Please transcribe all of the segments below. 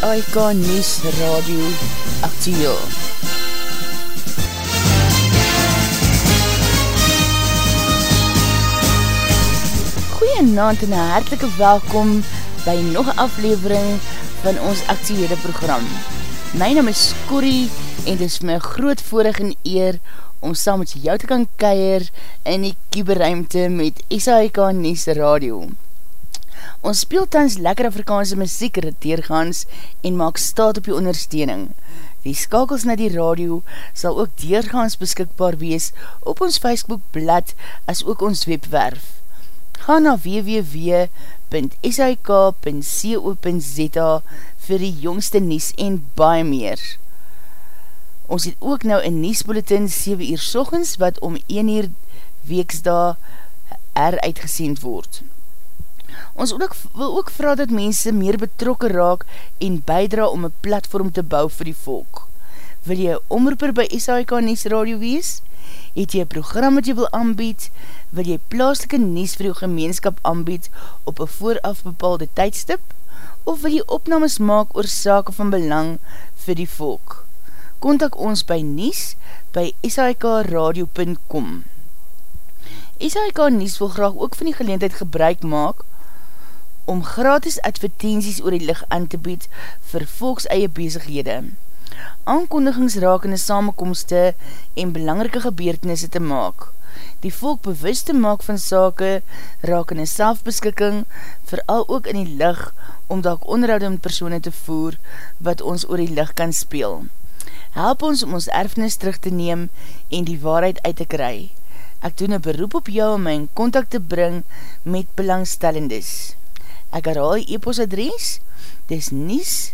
SAIK News Radio Actiel. Goeienaand en een hartelike welkom by nog een aflevering van ons actiehede program. My naam is Corrie en het is my groot voorig en eer om saam met jou te kan keir in die kieberuimte met SAIK News Radio. Ons speel tans lekker Afrikaanse muziek deurgaans en maak staat op die ondersteuning. Die skakels na die radio sal ook deurgaans beskikbaar wees op ons Facebookblad as ook ons webwerf. Ga na www.sik.co.za vir die jongste nies en baie meer. Ons het ook nou een niesbulletin 7 uur sorgens wat om 1 uur weeksda er uitgesend word. Ons ook, wil ook vraag dat mense meer betrokken raak en bijdra om een platform te bou vir die volk. Wil jy omroeper by SAIK Nies Radio wees? Het jy een program wat jy wil aanbied? Wil jy plaaslike nies vir jou gemeenskap aanbied op een vooraf bepaalde tydstip? Of wil jy opnames maak oor sake van belang vir die volk? Contact ons by nies by sikradio.com SAIK Nies wil graag ook van die geleentheid gebruik maak om gratis advertenties oor die licht aan te bied vir volks eie bezighede. Aankondigingsrakende samenkomste en belangrike gebeurtenisse te maak. Die volk bewust te maak van sake rakende selfbeskikking, vooral ook in die licht om daak onderhoud met persoene te voer wat ons oor die licht kan speel. Help ons om ons erfnis terug te neem en die waarheid uit te kry. Ek doen een beroep op jou om my in contact te bring met belangstellendes. Ek herhaal die e-post adres, dis nies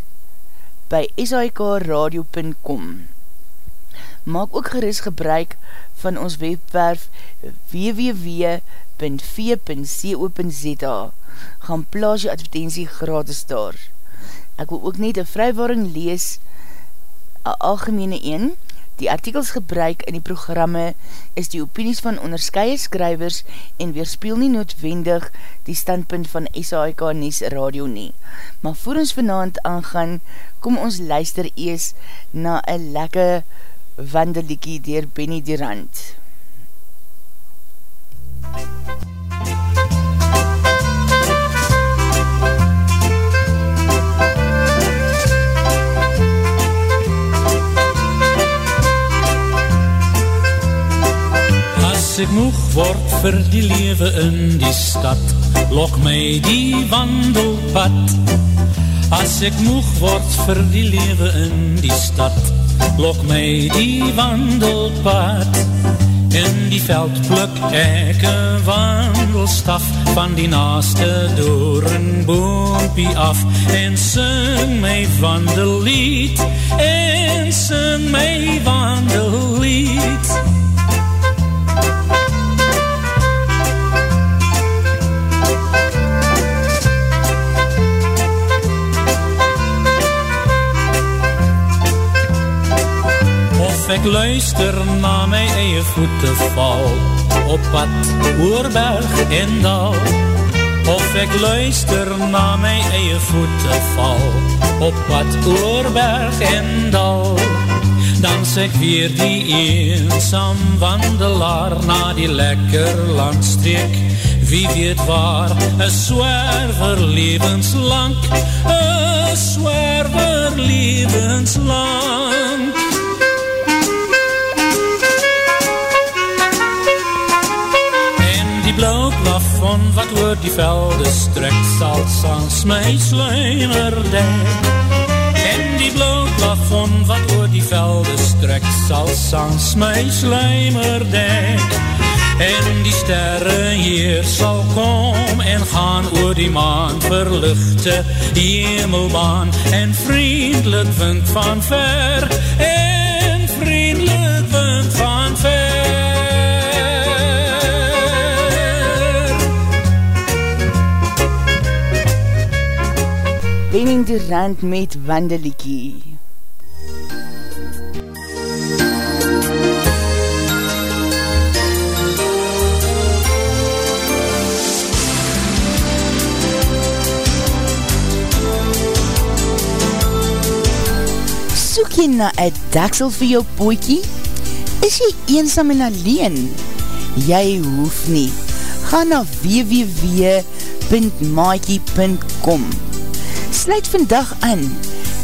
by sikradio.com Maak ook geris gebruik van ons webwerf www.v.co.za Gaan plaas jou advertentie gratis daar. Ek wil ook net een vrywaring lees, een algemene een, Die artikels gebruik in die programme is die opinies van onderskeie skrywers en weerspeel nie noodwendig die standpunt van SAIK Nies Radio nie. Maar voor ons vanavond aangaan, kom ons luister ees na een lekke wandeliekie dier Benny Durant. MUZIEK ek moeg word vir die lewe in die stad, lok my die wandelpad. As ek moeg word vir die lewe in die stad, lok my die wandelpad. In die veld pluk ek een wandelstaf van die naaste door een boompie af en sing my wandellied, en sing my wandellied. Ek luister na my eie voete val op pad oor berg en dal of ek luister na my eie voete val op pad oor berg en dal dan sê ek weer die eensam wandelaar na die lekker landstreek. Wie weet waar een swerver levenslang een swerver levenslang plafond wat oor die velde strek sal sans my sluimer dek en die blauw plafond wat oor die velde strek sal sans my sluimer dek en die sterre hier sal kom en gaan oor die maan verlichte hemelbaan. En vriendelijk wind van ver Benning Durant met Wandeliekie. Soek jy na een daksel vir jou poekie? Is jy eensam en alleen? Jy hoef nie. Ga na www.maakie.com Sluit vandag aan.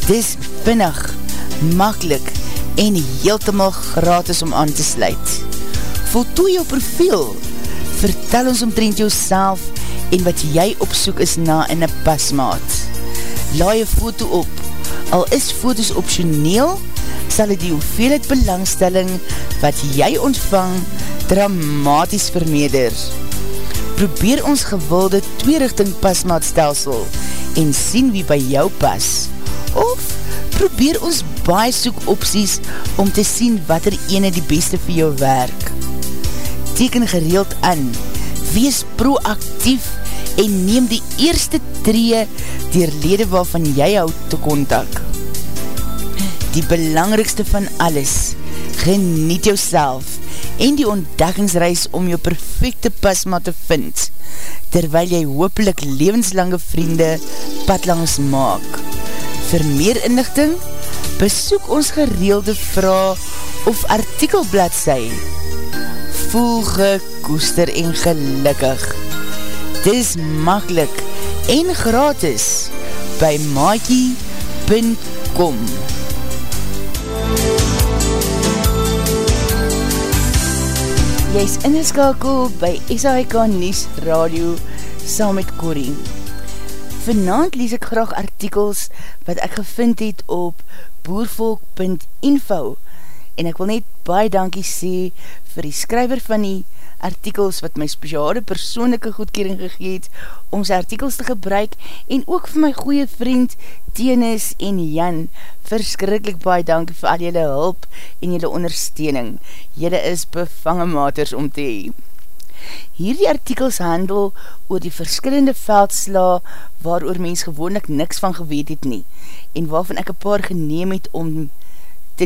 Dis vinnig, makkelijk en heeltemal gratis om aan te sluit. Voltooi jou profiel. Vertel ons omtrent jou en wat jy opsoek is na in een pasmaat. Laai een foto op Al is foto's optioneel, sal het die hoeveelheid belangstelling wat jy ontvang dramatisch vermeder. Probeer ons gewilde tweerichting pasmaatstelsel en sien wie by jou pas. Of probeer ons baie soek opties om te sien wat er ene die beste vir jou werk. Teken gereeld aan, wees proactief en neem die eerste tree dier lede waarvan jy houd te kontak. Die belangrikste van alles, geniet jou en die ontdekkingsreis om jou perfecte pasma te vind, terwyl jy hoopelik levenslange vriende padlangs maak. Vir meer inlichting, besoek ons gereelde vraag of artikelbladsij. Voel gekoester en gelukkig dis makkelijk en gratis by maakie.com Jy is ingeskakel by SAIK Nies Radio saam met Corrie. Vanavond lees ek graag artikels wat ek gevind het op boervolk.info en ek wil net baie dankie sê vir die skryver van die artikels wat my speciale persoonlijke goedkering gegeet om sy artikels te gebruik en ook vir my goeie vriend Tenis en Jan verskrikkelijk baie dankie vir al jylle hulp en jylle ondersteuning. Jylle is bevange maters om te hee. Hierdie artikels handel oor die verskillende veldsla waar oor mens gewoonlik niks van geweet het nie en waarvan ek een paar geneem het om te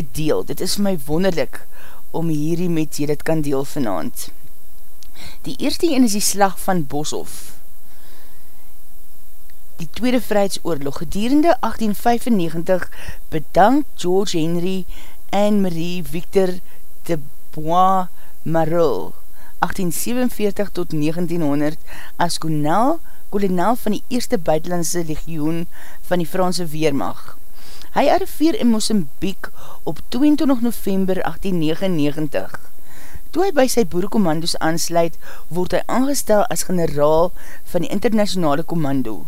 deel. Dit is my wonderlik om hierdie met jy dit kan deel vanavond. Die eerste een is die slag van Boshoff. Die Tweede Vrijheidsoorlog gedurende 1895 bedank George Henry en Marie Victor de Bois Marul 1847 tot 1900 as kolonel, kolonel van die eerste buitenlandse legioen van die Franse Weermacht. Hy arriveer in Mosambik op 22 november 1899. Toe hy by sy boerekommandos aansluit, word hy aangestel as generaal van die internationale kommando.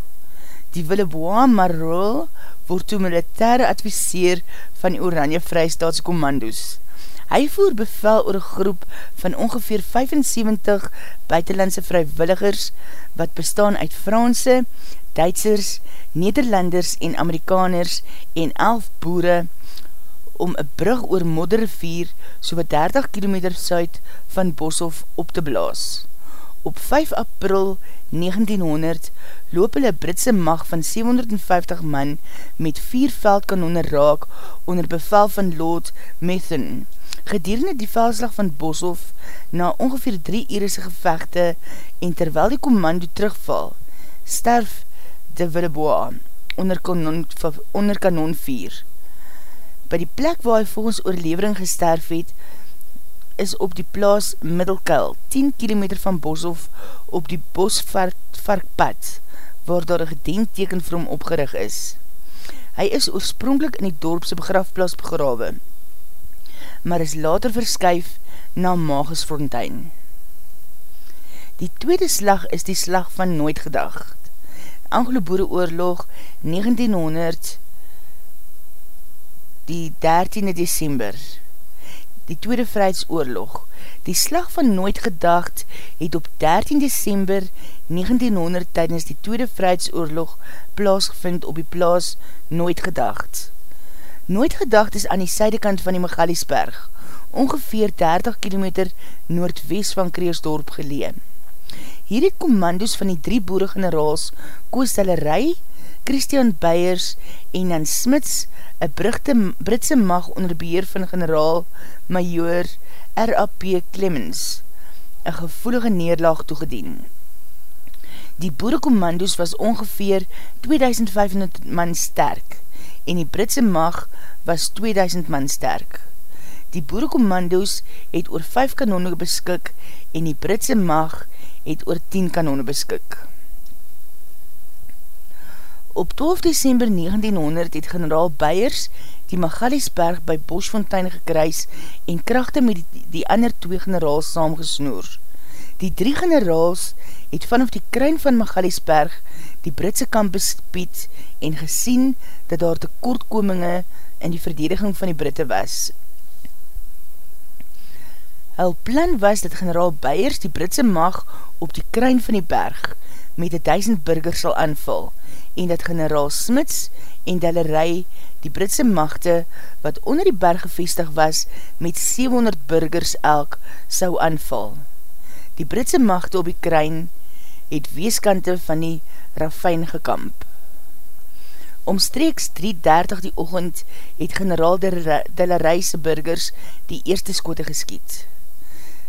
Die Willebois Marol word toe militaire adviseer van die Oranje Vrijstaatse kommandos. Hy voer bevel oor een groep van ongeveer 75 buitenlandse vrijwilligers wat bestaan uit Franse, Duitsers, Nederlanders en Amerikaners en 11 boere om een brug oor Modderrivier so wat 30 km suid van Boshoff op te blaas. Op 5 april 1900 loop hulle Britse mag van 750 man met 4 veldkanone raak onder bevel van Lord Methuen. Gedurende die veldslag van Boshoff na ongeveer 3 urese gevechte en terwyl die commando terugval, sterf de Willebois onder kanon, onder kanon 4. By die plek waar hy volgens oorlevering gesterf het, is op die plaas Middelkuil, 10 km van Boshoff op die Bosvarkpad, waar daar een gedenkteken vir hom opgerig is. Hy is oorspronkelijk in die dorpse begrafplaas begrawe, maar is later verskuif na Magesfontein. Die tweede slag is die slag van Nooit Gedacht. Anglo-Boere oorlog 1900 die 13e december. Die Tweede Vrijheidsoorlog. Die slag van Nooit Gedacht het op 13 december 1900 tydens die Tweede Vrijheidsoorlog plaasgevind op die plaas Nooit Gedacht. Nooit Gedacht is aan die sydekant van die Megaliesberg, ongeveer 30 km noordwest van Kreersdorp geleen. Hierdie commandos van die drie boere generaals Koos Tellerij, Christian Beiers en Jan Smits, een Brugte, Britse mag onder beheer van generaal Major R.A.P. Clemens, een gevoelige neerlaag toegedien. Die boerekommandos was ongeveer 2500 man sterk en die Britse mag was 2000 man sterk. Die boerekommando's het oor 5 kanone beskik en die Britse mag het oor 10 kanone beskik. Op 12 december 1900 het generaal Beiers die Magaliesberg by Boschfontein gekruis en krachte met die, die ander twee generaals saamgesnoer. Die drie generaals het vanaf die kruin van Magaliesberg die Britse kamp bespied en gesien dat daar tekortkominge in die verdediging van die Britte was. Hul plan was dat generaal Beiers die Britse mag op die kruin van die berg met die duisend burgers sal aanval en dat generaal Smits en Dellerij die Britse machte wat onder die berg gevestig was met 700 burgers elk sou aanval. Die Britse machte op die kruin het weeskante van die ravijn gekamp. Omstreeks 3.30 die ochend het generaal Delerijse burgers die eerste skote geskiet.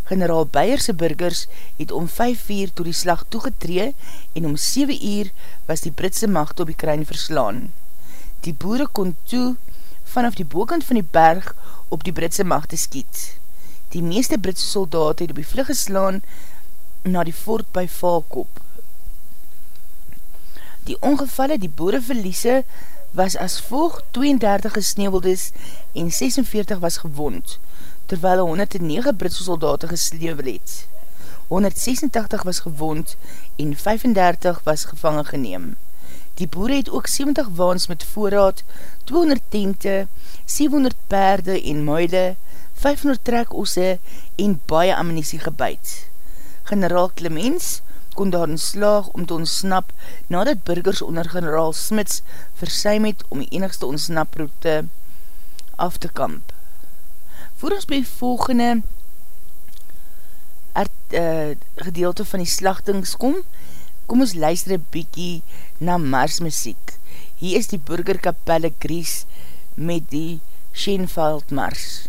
Generaal Beierse burgers het om 5 uur toe die slag toegetree en om 7 uur was die Britse macht op die kruin verslaan. Die boere kon toe vanaf die bokant van die berg op die Britse macht te skiet. Die meeste Britse soldaat het op die vlug geslaan na die fort by Valkop. Die ongevalle die boere verliese was as volg 32 gesneeuweldes en 46 was gewond, terwyl 109 Britse soldaten gesleeuwel het. 186 was gewond en 35 was gevangen geneem. Die boere het ook 70 waans met voorraad, 200 tente, 700 perde en muide, 500 trekosse en baie ammunisie gebuid. Generaal Clemens kon daar in slaag om te ontsnap nadat burgers onder generaal Smits versuim het om die enigste ontsnaproute af te kamp. Voor ons by volgende art, uh, gedeelte van die slachtings kom, kom ons luister een bykie na Mars muziek. Hier is die burgerkapelle Gries met die Schenveld Mars.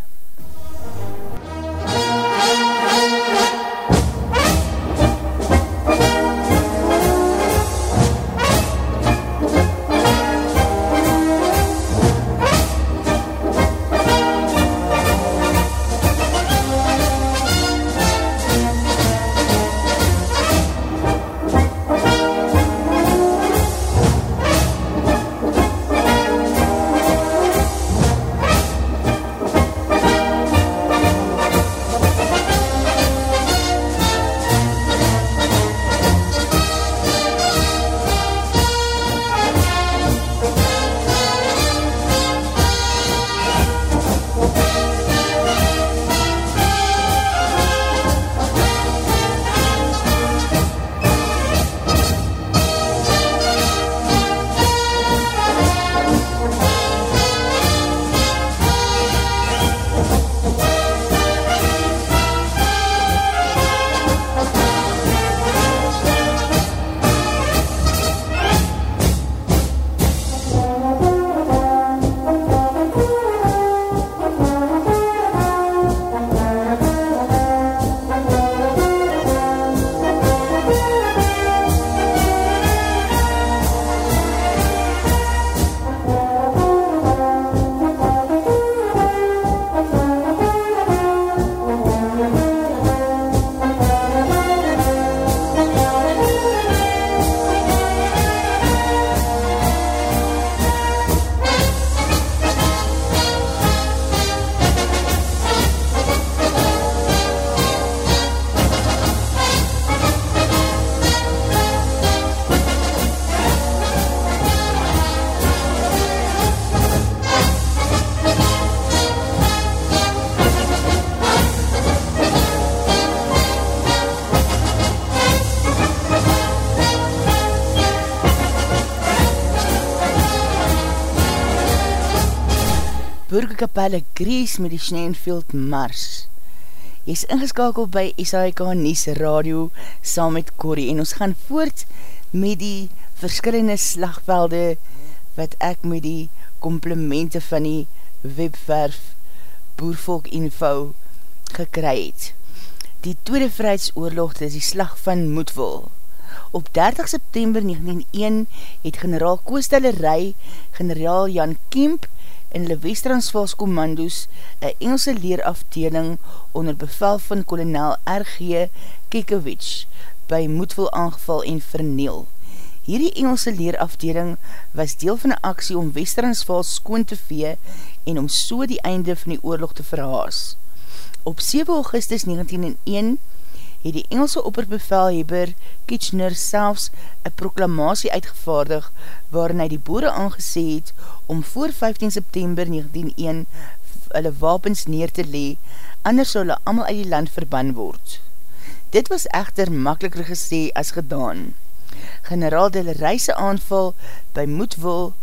Burgerkapelle Gries met die Schneenveld Mars. Jy is ingeskakeld by SAIK Nies Radio saam met Corrie en ons gaan voort met die verskillende slagvelde wat ek met die komplimente van die webwerf Boervolk Info gekry het. Die Tweede Vrijheidsoorlog is die slag van Moedwil. Op 30 September 1901 het generaal Koostellerij, generaal Jan Kemp in hulle Westransvals Commando's een Engelse leerafdeling onder bevel van kolonel R.G. Kekewitsch by Moedwil aangeval en verneel. Hierdie Engelse leerafdeling was deel van een aksie om Westransvals skoon te vee en om so die einde van die oorlog te verhaas. Op 7 augustus 1901 het die Engelse opperbevelheber Kitchener selfs een proklamatie uitgevaardig waarin hy die boere aangesê het om voor 15 september 1901 hulle wapens neer te lee, anders sal hulle allemaal uit die land verban word. Dit was echter makkeliker gesê as gedaan. Generaal de Reise aanval by Moedwil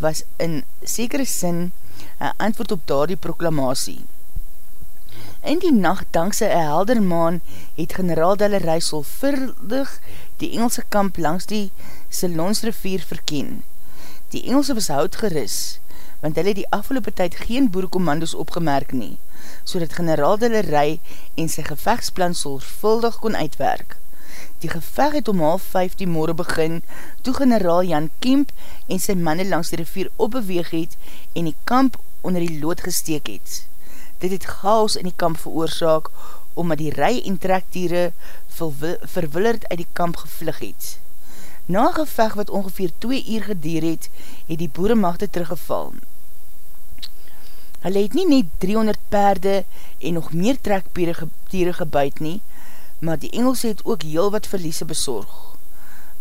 was in sekere sin een antwoord op daar die proklamatie. In die nacht, dankse een helder maan, het generaal Delle Rijssel verdig die Engelse kamp langs die Salonsrivier verken. Die Engelse was hout geris, want hulle die afgelopen tyd geen boerekommandos opgemerk nie, so dat generaal Delle Rij en sy gevechtsplan solvuldig kon uitwerk. Die gevecht het om half vijf die morgen begin, toe generaal Jan Kemp en sy manne langs die rivier opbeweeg het en die kamp onder die lood gesteek het. Dit het chaos in die kamp veroorzaak, omdat die rij en trektiere verwillerd uit die kamp gevlug het. Na geveg wat ongeveer 2 uur gedier het, het die boeremachte teruggeval. Hulle het nie net 300 perde en nog meer trektiere gebuid nie, maar die Engels het ook heel wat verliese bezorg.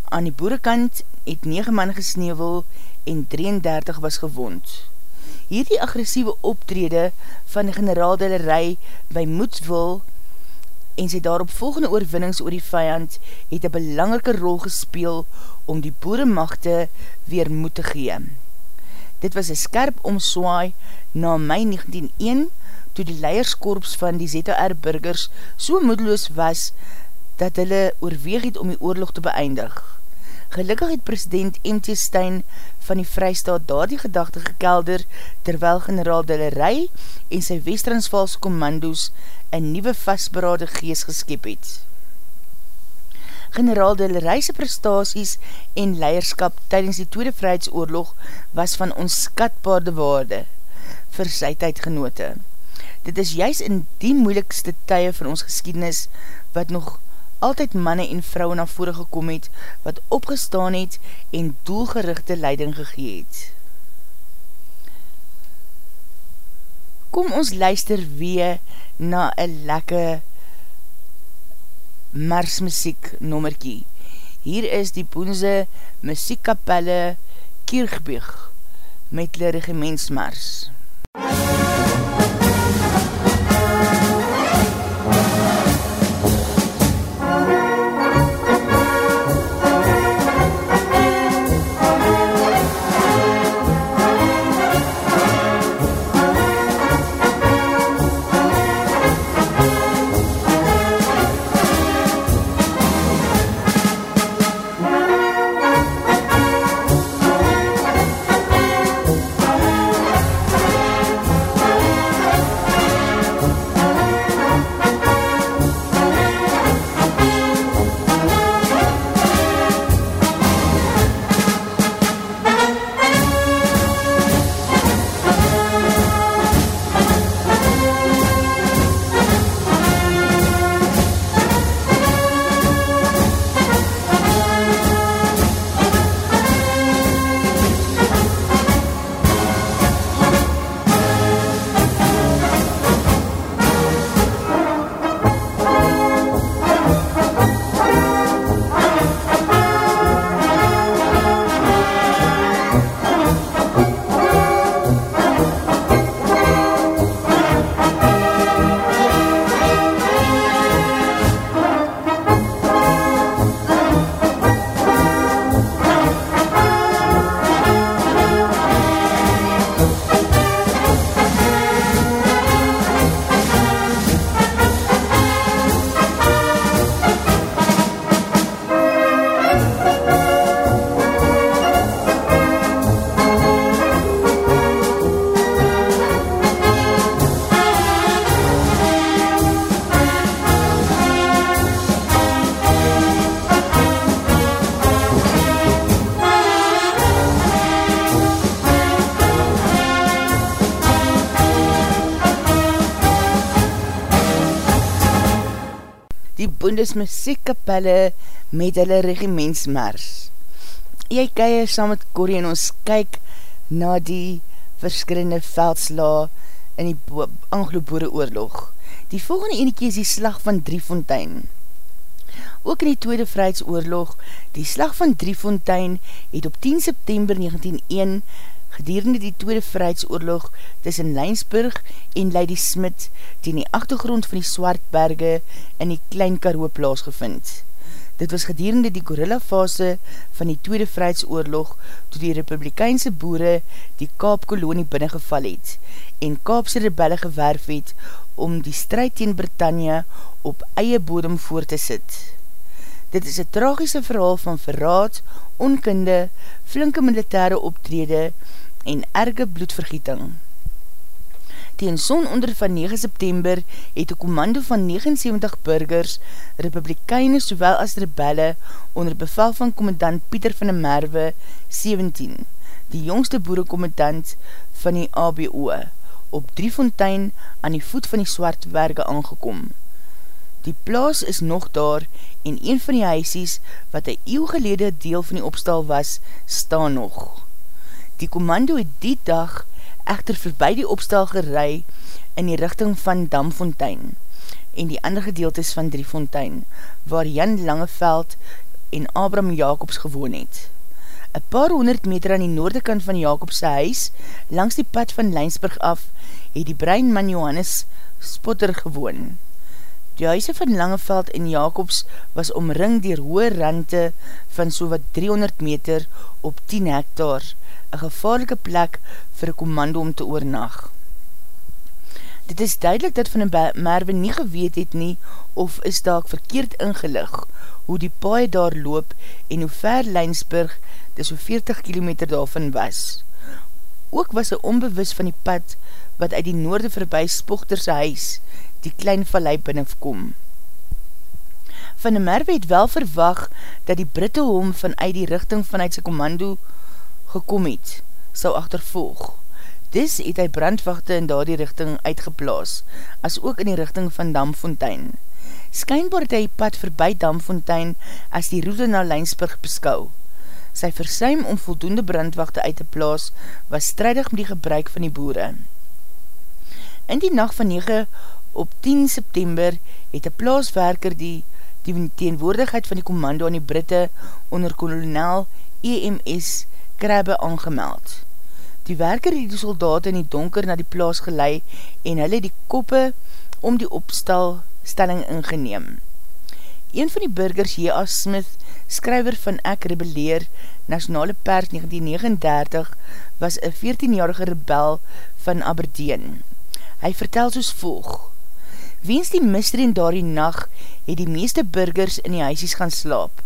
Aan die boerekant het 9 man gesneeuwel en 33 was gewond. Hierdie agressieve optrede van die generaaldelerij by Moedsville en sy daarop volgende oorwinnings oor die vijand het een belangrike rol gespeel om die boeremachte weer moed te gee. Dit was een skerp omswaai na mei 1901 toe die leierskorps van die ZR burgers so moedeloos was dat hulle oorweeg het om die oorlog te beëindig. Gelukkig het president M.T. Stein van die Vrystaat daar die gedachte gekelder terwyl generaal Dillerij en sy Westransvalse commando's een nieuwe vastberade gees geskep het. Generaal Dillerijse prestaties en leierskap tydens die Tweede Vrijheidsoorlog was van onskatbaarde waarde vir sy tydgenote. Dit is juist in die moeilikste tye van ons geschiedenis wat nog altyd manne en vrouwen na vore gekom het, wat opgestaan het en doelgerichte leiding gegeet. Kom ons luister weer na een lekke marsmusiek nommerkie. Hier is die Boense muziekkapelle Kiergbig met die regimentsmars. die Bundesmuziekkapelle met hulle regimentsmars. Jy kei saam met Corrie en ons kyk na die verskillende veldsla in die Anglo-Boere oorlog. Die volgende enekie is die slag van Driefontein. Ook in die Tweede Vrijheidsoorlog, die slag van Driefontein het op 10 September 1901 gedurende die Tweede Vrijheidsoorlog tussen Leinsburg en Lady Smit ten die achtergrond van die Swartberge in die Klein Karoo plaasgevind. Dit was gedurende die gorilla fase van die Tweede Vrijheidsoorlog toe die Republikeinse boere die Kaapkolonie binnengeval het en Kaapse rebelle gewerf het om die strijd teen Britannia op eie bodem voor te sit. Dit is een tragische verhaal van verraad, onkunde, flinke militaire optrede en erge bloedvergieting. Tegen son onder van 9 September het die commando van 79 burgers, republikeine sowel as rebelle, onder bevel van commandant Pieter van der Merwe, 17, die jongste boerekommandant van die ABO, op Driefontein aan die voet van die Swartwerge aangekom. Die plaas is nog daar en een van die huisies, wat een eeuw gelede deel van die opstal was, staan nog. Die commando het die dag echter voorbij die opstal gerei in die richting van Damfontein en die ander gedeeltes van Driefontein, waar Jan Langeveld en Abram Jacobs gewoon het. Een paar honderd meter aan die noordekant van Jacobse huis, langs die pad van Leinsburg af, het die breinman Johannes Spotter gewoon. Die huise van Langeveld en Jacobs was omring dier hoë rante van so wat 300 meter op 10 hektaar, een gevaarlike plek vir een commando om te oornag. Dit is duidelik dat Van Merwe nie geweet het nie of is daak verkeerd ingelig hoe die paai daar loop en hoe ver Leinsburg dis so 40 kilometer daarvan was. Ook was hy onbewus van die pad wat uit die noorde voorbij Spochterse huis die klein vallei binnenkom. Van den Merwe het wel verwag dat die Britte hom vanuit die richting vanuit sy commando gekom het, sal achtervolg. Dis het hy brandwachte in daardie richting uitgeplaas, as ook in die richting van Damfontein. Skynbaar het hy pad verby Damfontein as die route na Leinsburg beskou. Sy versuim om voldoende brandwachte uit te plaas was strijdig met die gebruik van die boere. In die nacht van 9 op 10 September het een plaaswerker die die teenwoordigheid van die commando aan die Britte onder kolonel EMS krabbe aangemeld. Die werker het die soldaten in die donker na die plaas gelei en hulle die koppe om die opstelstelling ingeneem. Een van die burgers, J.A. Smith, skryver van Ek Rebeleer, Nationale Pers 1939, was een 14-jarige rebel van Aberdeen. Hy vertel soos volg. Weens die mysterie in daardie nacht het die meeste burgers in die huisies gaan slaap.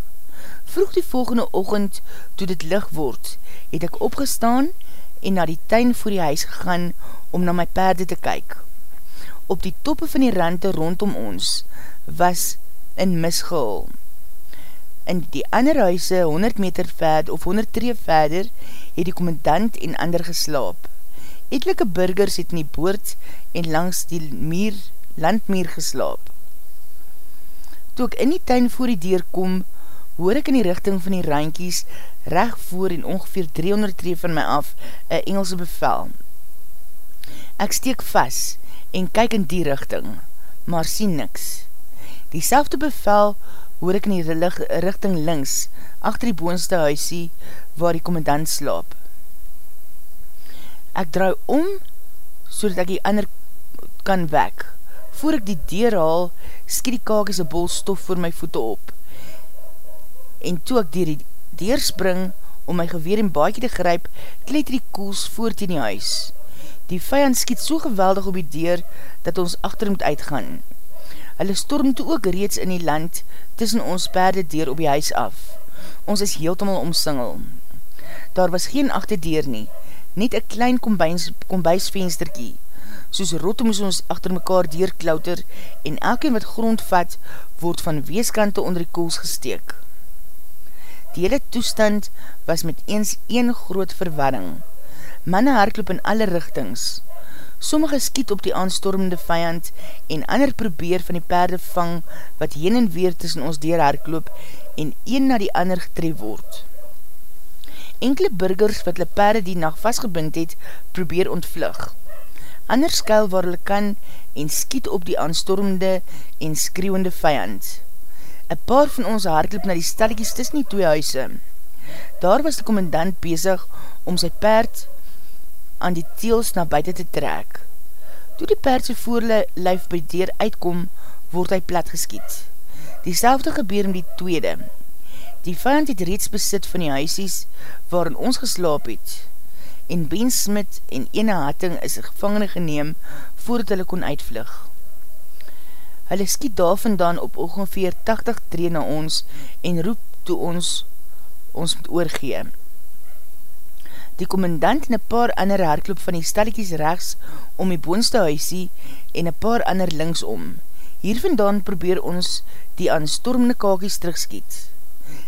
Vroeg die volgende ochend, toe dit licht word, het ek opgestaan en na die tuin voor die huis gegaan om na my perde te kyk. Op die toppe van die rante rondom ons was in misgehul. In die ander huise, 100 meter verder of 100 tree verder, het die commandant en ander geslaap. Etelike burgers het in die boord en langs die meer, landmeer geslaap. Toe ek in die tuin voor die deur kom, hoor ek in die richting van die rankies recht voor en ongeveer 300 tree van my af een Engelse bevel. Ek steek vast en kyk in die richting, maar sien niks. Die selfde bevel hoor ek in die richting links, achter die boonste huisie, waar die commandant slaap. Ek draai om, so dat ek die ander kan wek. Voor ek die deur haal, skiet die kakies een bol stof voor my voete op. En toe ek dier die deurspring om my geweer en baadje te gryp, kleed die koels voort in die huis. Die vijand skiet so geweldig op die deur, dat ons achter moet uitgaan. Hulle storm toe ook reeds in die land, tussen ons perde deur op die huis af. Ons is heeltemal omsingel. Daar was geen achterdeur nie, net een klein kombuisvensterkie. Soos rotte moes ons achter mekaar deurklauter en elkeen wat grond vat, word van weeskante onder die koels gesteek. Die hele toestand was met eens een groot verwarring. Manne hardloop in alle richtings. Sommige skiet op die aanstormende vijand en ander probeer van die perde vang wat heen en weer tussen ons deur herkloop en een na die ander getref word. Enkele burgers wat hulle perde die nacht vastgebind het, probeer ontvlug. Ander skuil waar hulle kan en skiet op die aanstormende en skreeuwende vijand. Een paar van ons hardloop na die stalletjies tussen die twee huise. Daar was die commandant bezig om sy perd aan die teels na buiten te trek. Toe die perd sy voorle lijf by die deur uitkom, word hy plat geskiet. Die selfde gebeur om die tweede. Die vijand het reeds besit van die huisies waarin ons geslaap het. En Ben Smit en ene hatting is gevangene geneem voordat hulle kon uitvlug. Hulle skiet daar vandaan op ongeveer 80 tree na ons en roep toe ons ons moet oorgee. Die commandant en een paar ander herkloop van die stalletjies rechts om die boonste huisie en een paar ander linksom. Hier vandaan probeer ons die aan stormende kakies terugskiet.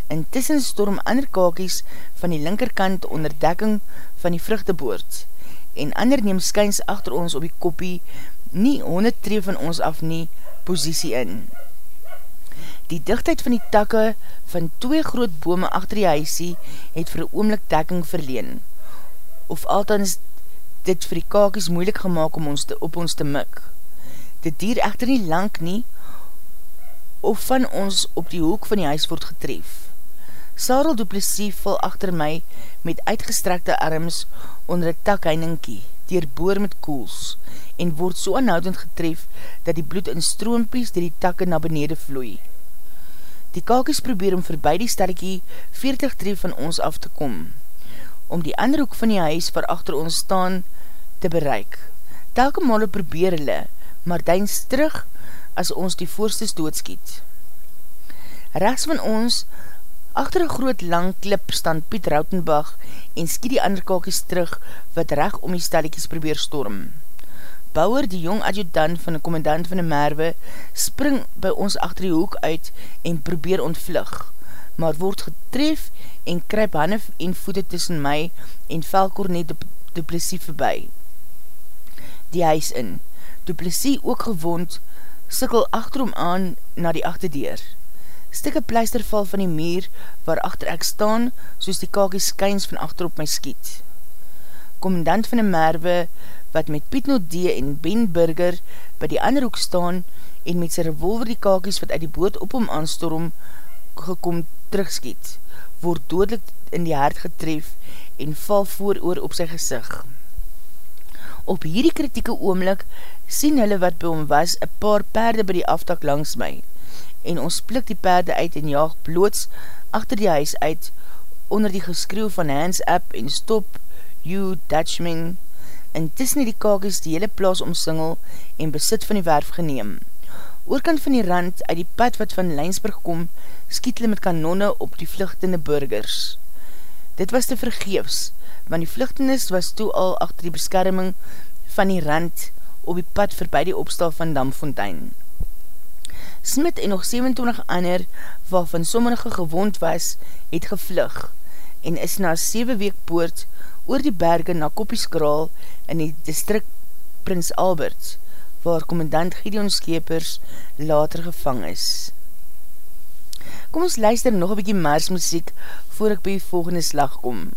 Intussen storm ander kakies van die linkerkant onder dekking van die vruchteboord en ander neem skyns achter ons op die koppie nie honderd tree van ons af nie posiesie in. Die dichtheid van die takke van twee groot bome achter die huisie het vir oomlik dekking verleen. Of althans dit vir die kakies moeilik gemaakt om ons te, op ons te mik. Dit dier echter nie lang nie of van ons op die hoek van die huis word getref. Sarel Duplessis val achter my met uitgestrekte arms onder een takheininkie, dier boor met koels, en word so aanhoudend getref dat die bloed in stroompies dier die takke na benede vloei. Die kakies probeer om voorbij die sterkie 40 tref van ons af te kom, om die ander hoek van die huis waar achter ons staan te bereik. Telke male probeer hulle, maar deins terug as ons die voorstes doodskiet. Rechts van ons, achter een groot lang klip, staan Piet Rautenbach en skiet die ander kakies terug wat recht om die stellikies probeer storm. Bouwer, die jong adjutant van die commandant van die Merwe, spring by ons achter die hoek uit en probeer ontvlug, maar word getref en kryp hande en voete tussen my en velkor net Duplessis voorbij. Die huis in. Duplessis ook gewond, sikkel achterom aan na die achterdeer. Stikke pleisterval van die meer waar achter ek staan, soos die kakie skyns van achterop my skiet. Commandant van die Merwe wat met Piet Nodee en Ben Burger by die ander hoek staan en met sy revolver die kakies wat uit die boot op hom aanstorm gekom terugskiet, word doodlik in die hart getref en val vooroor op sy gezicht. Op hierdie kritieke oomlik sien hulle wat by hom was een paar perde by die aftak langs my en ons plik die perde uit en jaag bloots achter die huis uit onder die geskreeuw van hands up en stop you Dutchman intussen die kakies die hele plaas omsingel en besit van die werf geneem. Oorkant van die rand, uit die pad wat van Leinsburg kom, skiet hulle met kanonne op die vluchtende burgers. Dit was te vergeefs, want die vluchtenis was toe al achter die beskerming van die rand op die pad voorbij die opstal van Damfontein. Smit en nog 27 ander, waarvan sommige gewond was, het gevlug en is na 7 week poort oor die berge na Koppieskraal in die district Prins Albert, waar commandant Gideon Skepers later gevang is. Kom ons luister nog een bykie marsmuziek voor ek by die volgende slag kom.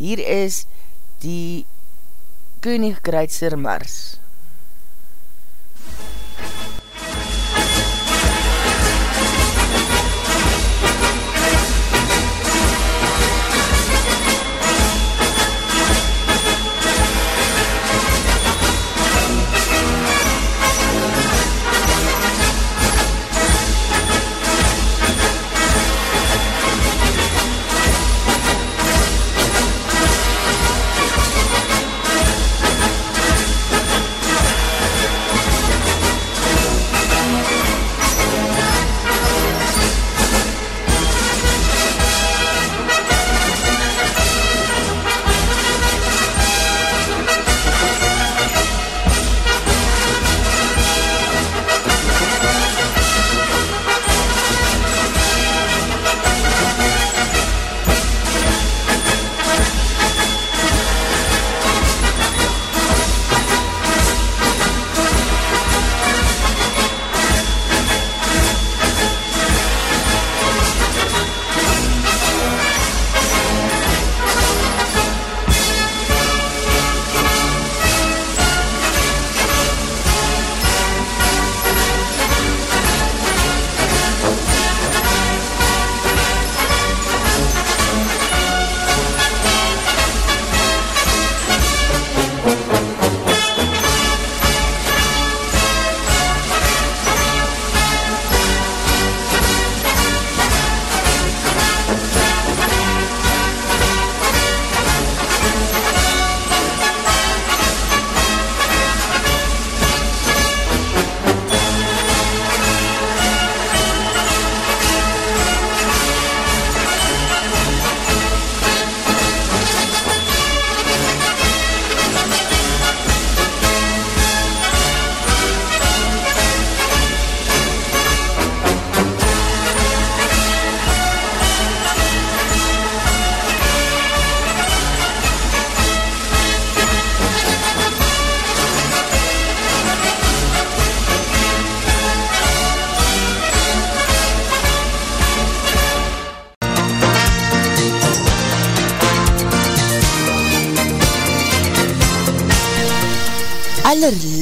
Hier is die Königkreitzer Mars.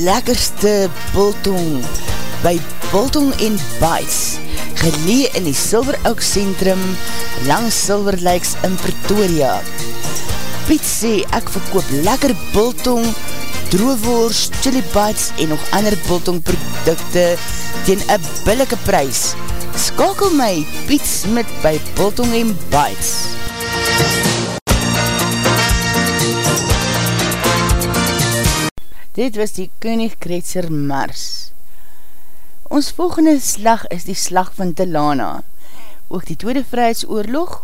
Allerlekkerste bultong by Bultong en Bites, gelee in die Silver Oak Centrum langs Silver Lakes in Pretoria. Piet sê ek verkoop lekker bultong, droewoers, chili bites en nog ander bultong producte teen een billike prijs. Skakel my Piet Smit by Bultong en Bites. Dit was die Koninkreitser Mars. Ons volgende slag is die slag van Telana. Ook die Tweede Vrijheidsoorlog.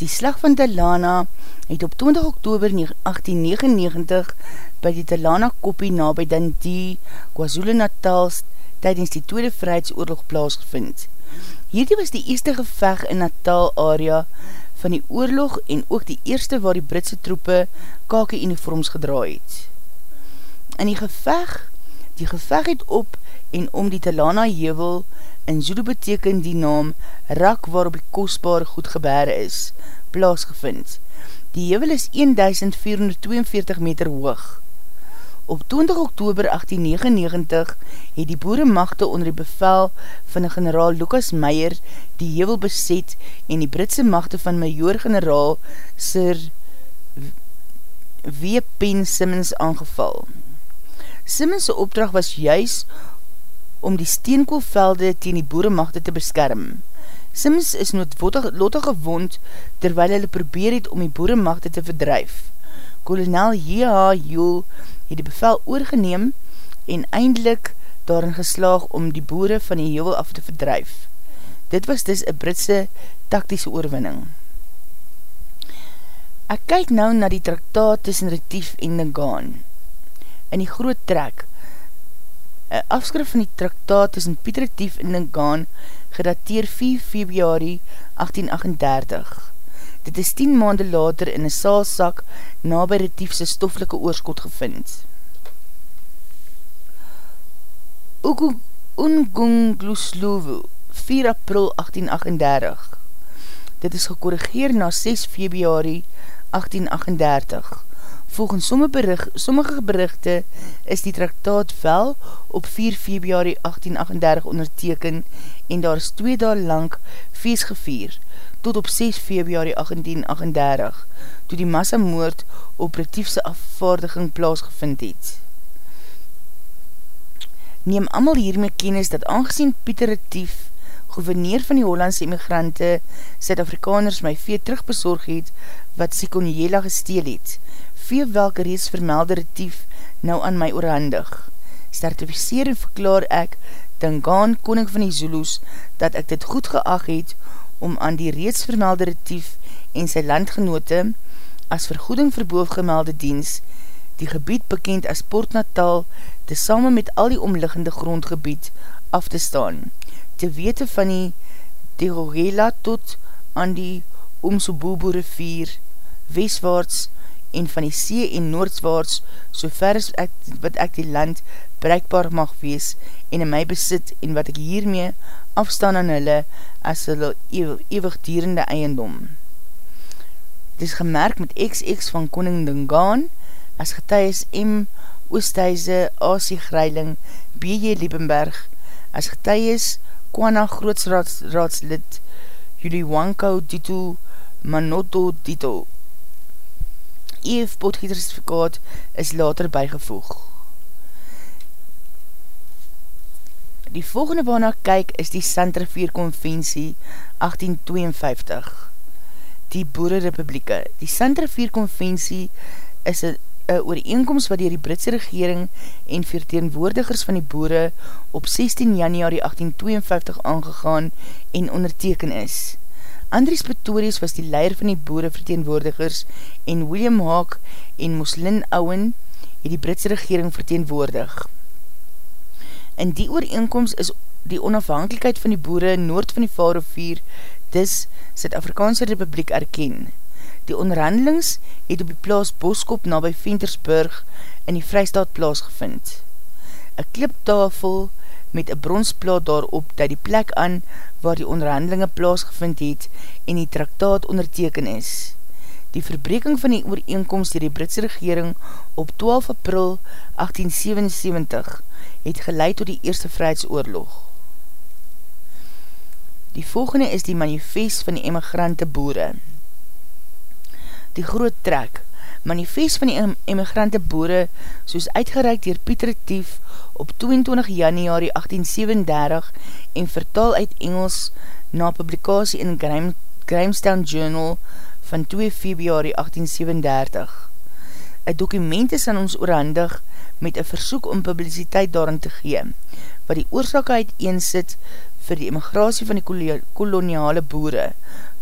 Die slag van Telana het op 20 oktober 1899 by die Telana kopie na by Dundee, KwaZulu Natal tydens die Tweede Vrijheidsoorlog plaasgevind. Hierdie was die eerste geveg in Natal area van die oorlog en ook die eerste waar die Britse troepe kake uniforms gedraai het in die geveg, die geveg het op en om die Talana Hevel, in Zulu beteken die naam rak waarop die kostbaar goed gebere is, plaasgevind. Die Hevel is 1442 meter hoog. Op 20 oktober 1899 het die boeremachte onder die bevel van die generaal Lucas Meyer die Hevel beset en die Britse machte van major-generaal Sir W. Penn Simmons aangeval. Simmons' opdracht was juis om die steenkoolvelde teen die boeremachte te beskerm. Simmons is noodlottig gewond terwyl hulle probeer het om die boeremachte te verdrijf. Kolonel J.H. Joel het die bevel oorgeneem en eindelijk daarin geslaag om die boere van die Joel af te verdrijf. Dit was dus een Britse taktische oorwinning. Ek kyk nou na die traktaat tussen Retief en Nagaan in die groot trek. Een afskrif van die traktaat tussen Pieter Retief en Lingaan gedateer 4 februari 1838. Dit is 10 maande later in een saalsak na by Retiefse stoflike oorskot gevind. Ungungluslovu 4 april 1838 Dit is gekorrigeer na 6 februari 1838 Volgens sommige, bericht, sommige berichte is die traktaat wel op 4 februari 1838 onderteken en daar is twee daal lang feest gevier tot op 6 februari 1838 toe die massamoord op retiefse afvaardiging plaasgevind het. Neem amal hiermee kennis dat aangezien Pieter Retief gouverneur van die Hollandse immigrante Zuid-Afrikaners my vee terugbezorg het wat Sikoniela gesteel het, vee welke reeds vermelde retief nou aan my oorhandig. Certificeer en verklaar ek, Dangaan, koning van die Zulus, dat ek dit goed geag het om aan die reeds vermelde retief en sy landgenote as vergoeding vir boofgemelde diens die gebied bekend as Port Natal te same met al die omliggende grondgebied af te staan, te wete van die Derogela tot aan die Omsobobo rivier, westwaarts en van die see en noordswaarts so ver as ek, wat ek die land bereikbaar mag wees en in my besit en wat ek hiermee afstaan aan hulle as hulle eeuwigdierende eiendom. Het is gemerk met XX van Koning Dungaan as getuies M. Oosthuize, AC Greiling, B.J. Liebenberg, as getuies Kwana Grootsraadslid, Julie Wankau Dito, Manoto Dito, EF potgietersertifikaat is later bygevoeg. Die volgende waarna kyk is die Santrivier Conventie 1852. Die Boerenrepublieke. Die Santrivier Conventie is een ooreenkomst wat dier die Britse regering en verteenwoordigers van die boere op 16 januari 1852 aangegaan en onderteken is. Andries Pretorius was die leier van die boere verteenwoordigers en William Hawke en Moslin Owen het die Britse regering verteenwoordig. In die ooreenkomst is die onafhankelijkheid van die boere noord van die Vaalrivier dis Zuid-Afrikaanse Republiek erken. Die onderhandelings het op die plaas Boskop na by Ventersburg in die Vrystaat plaas gevind. Een kliptafel met een bronsplaat daarop dat die plek aan waar die onderhandelinge plaasgevind het en die traktaat onderteken is. Die verbreking van die ooreenkomst dier die Britse regering op 12 april 1877 het geleid tot die Eerste Vrijheidsoorlog. Die volgende is die manifest van die emigrante boere. Die groot trek, manifest van die emigrante boere soos uitgereik dier Pieter Tief op 22 januari 1837 en vertaal uit Engels na publikasie in Grime, Grimestown Journal van 2 februari 1837. Een dokument is aan ons oorhandig met een versoek om publiciteit daarin te gee, wat die oorzaak uit eensit vir die immigratie van die koloniale boere,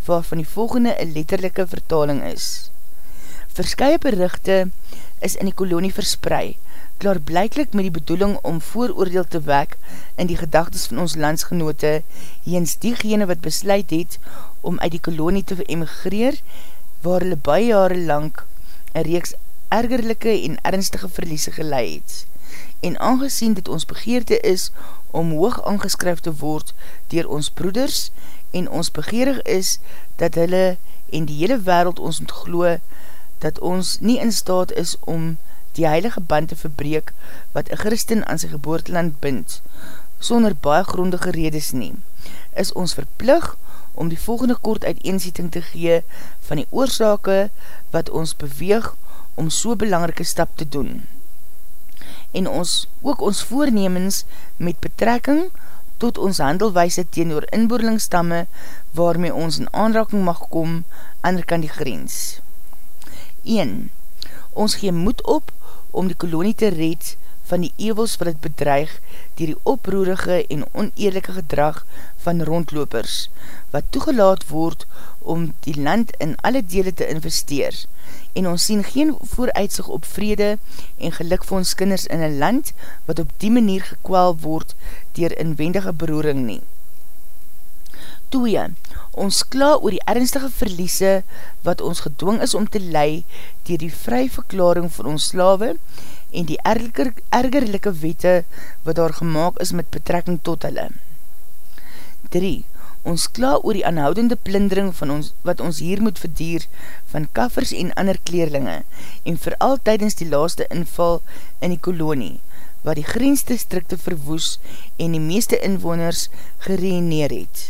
waarvan die volgende een letterlijke vertaling is. Verskye berichte is in die kolonie verspreid, klaar blijklik met die bedoeling om vooroordeel te wek in die gedagtes van ons landsgenote, jens diegene wat besluit het om uit die kolonie te emigreer, waar hulle baie jare lang een reeks ergerlijke en ernstige verliese geleid het. En aangezien dit ons begeerte is om hoog aangeskryf te word dier ons broeders en ons begeerig is dat hulle en die hele wereld ons ontgloe dat ons nie in staat is om die heilige band te verbreek wat een christen aan sy geboorteland bind, sonder baie grondige redes nie, is ons verplug om die volgende kort uiteenzetting te gee van die oorzake wat ons beweeg om so belangrike stap te doen. En ons, ook ons voornemens met betrekking tot ons handelwijse teen oor inboorlingsstamme waarmee ons in aanraking mag kom ander kan die grens. 1. Ons gee moed op om die kolonie te red van die evels wat het bedreig dier die oproerige en oneerlijke gedrag van rondlopers, wat toegelaat word om die land in alle dele te investeer. En ons sien geen vooruitzig op vrede en geluk vir ons kinders in een land wat op die manier gekwel word dier inwendige beroering nie. 2. Ons kla oor die ernstige verliese wat ons gedwong is om te lei dier die vry verklaring van ons slawe en die erger, ergerlijke wette wat daar gemaakt is met betrekking tot hulle. 3. Ons kla oor die aanhoudende plindering van ons, wat ons hier moet verdier van kaffers en ander kleerlinge en vooral tydens die laaste inval in die kolonie, wat die grensdistrikte verwoes en die meeste inwoners gereeneer het.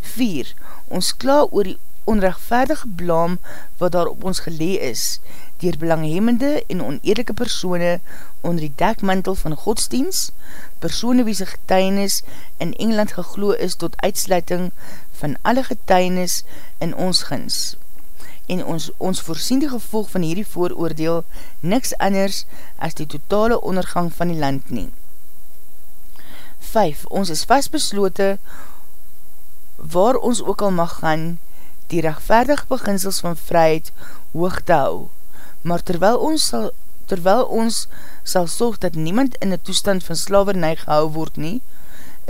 4. Ons kla oor die onrechtvaardige blaam wat daar op ons gelee is, dier belanghemmende en oneerlijke persone onder die dekmantel van godsdienst, persone wie sy getuinis in Engeland geglo is tot uitsluiting van alle getuinis in ons gins. En ons, ons voorsien die gevolg van hierdie vooroordeel niks anders as die totale ondergang van die land nie. 5. Ons is vastbeslote waar ons ook al mag gaan, die rechtvaardig beginsels van vryheid hoog te hou. Maar terwyl ons sal, terwyl ons sal sorg dat niemand in die toestand van slavernij gehou word nie,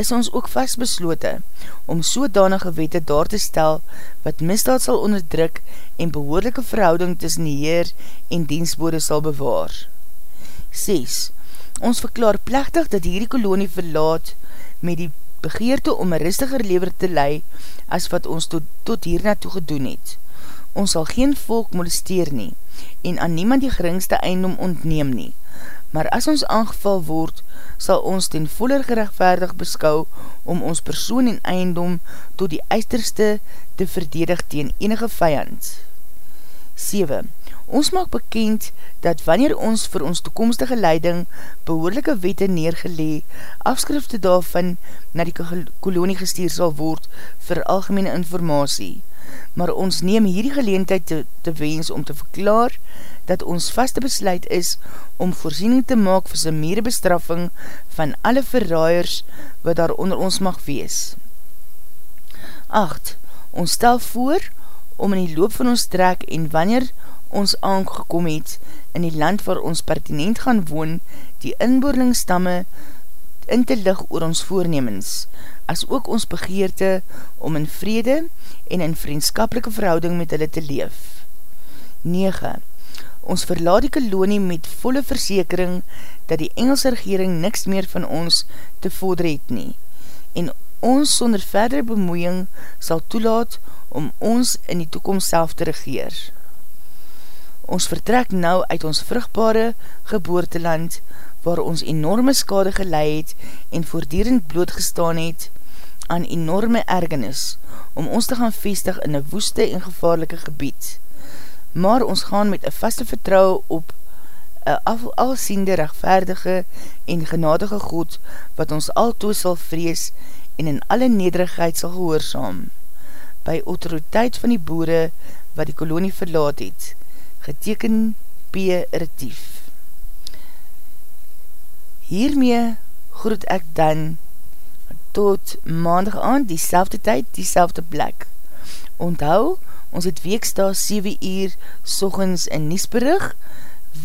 is ons ook vastbeslote om sodanige wette daar te stel wat misdaad sal onderdruk en behoorlijke verhouding tussen die heer en diensbode sal bewaar. 6. Ons verklaar plechtig dat hierdie kolonie verlaat met die begeerte om een rustiger lever te lei as wat ons tot, tot hierna toe gedoen het. Ons sal geen volk molesteer nie en aan niemand die geringste eindom ontneem nie. Maar as ons aangeval word, sal ons ten voller gerechtvaardig beskou om ons persoon en eindom tot die eisterste te verdedig teen enige vijand. 7. Ons maak bekend dat wanneer ons vir ons toekomstige leiding behoorlijke wette neergelee, afskrifte daarvan na die kolonie gestuur sal word vir algemene informatie. Maar ons neem hierdie geleentheid te, te wens om te verklaar dat ons vaste besluit is om voorziening te maak vir sy mere bestraffing van alle verraaiers wat daar onder ons mag wees. 8. Ons stel voor om in die loop van ons trek en wanneer ons aangekom het in die land waar ons pertinent gaan woon, die inboorlingsstamme in te lig oor ons voornemens, as ook ons begeerte om in vrede en in vriendskapelike verhouding met hulle te leef. 9. Ons verlaat die kolonie met volle versekering dat die Engelse regering niks meer van ons te vorder het nie en ons sonder verdere bemoeiing sal toelaat om ons in die toekomst self te regeer. Ons vertrek nou uit ons vrugbare geboorteland, waar ons enorme skade geleid en voordierend blootgestaan het aan enorme ergenis, om ons te gaan vestig in een woeste en gevaarlike gebied. Maar ons gaan met een vaste vertrouw op een alsiende, rechtvaardige en genadige God, wat ons altoos sal vrees en in alle nederigheid sal gehoorzaam. By autoriteit van die boere, wat die kolonie verlaat het, geteken P. Retief. Hiermee groet ek dan tot maandag aan, die selfde tyd, die selfde plek. Onthou, ons het weeksta 7 uur sochens in Niesberig,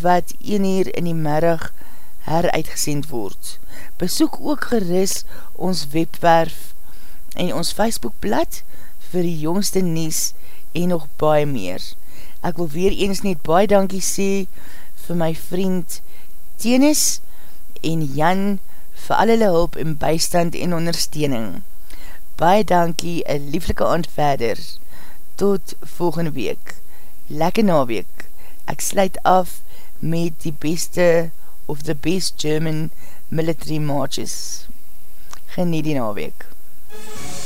wat 1 uur in die middag heruitgesend word. Besoek ook geris ons webwerf en ons Facebookblad vir die jongste Nies en nog baie meer. Ek wil weer eens net baie dankie sê vir my vriend Tenis en Jan vir al hulle hulp en bystand en ondersteuning. Baie dankie, een lieflike aand verder. Tot volgende week. Lekke naweek. Ek sluit af met die beste of the best German military marches. Genie die naweek. Soek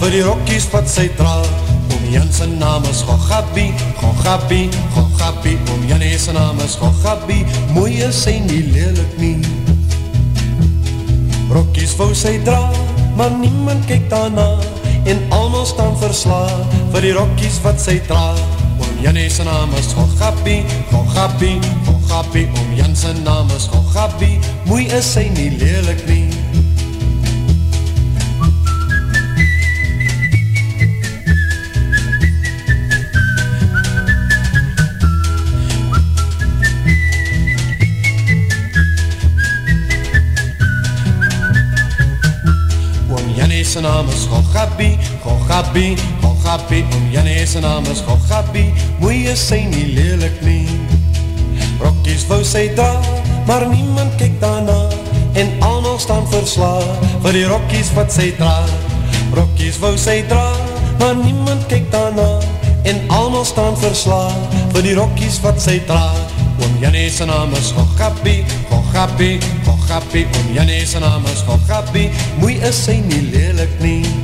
vir die rokkies wat sy dra. Oom Jan sy naam is Gogabi, Gogabi, Gogabi, Oom Jan sy naam is Gogabi, mooi is sy nie lelik nie. Rokkies wou sy dra, maar niemand kyk daarna en allemaal staan versla vir die rokkies wat sy dra. Oom Jan sy naam is Gogabi, Gogabi, Gogabi, Gogabi, om Jan sy naam is Gogabi, moei is sy nie lelik nie. Naam is Gogabie, Gogabie Oom Janie sy naam is Gogabie. Moe is sy nie lelik nie. Rokkies wou sy dra, maar niemand kyk daarna. En allemaal staan versla Vir die rokkies wat sy dra. Rokkies wou sy dra, maar niemand kyk daarna. En allemaal staan versla Vir die rokkies wat sy dra. Oom Janie sy naam is Gogabie, Gogabie, Gogabie Oom Janie sy naam is Gogabie Moe is sy nie lelik nie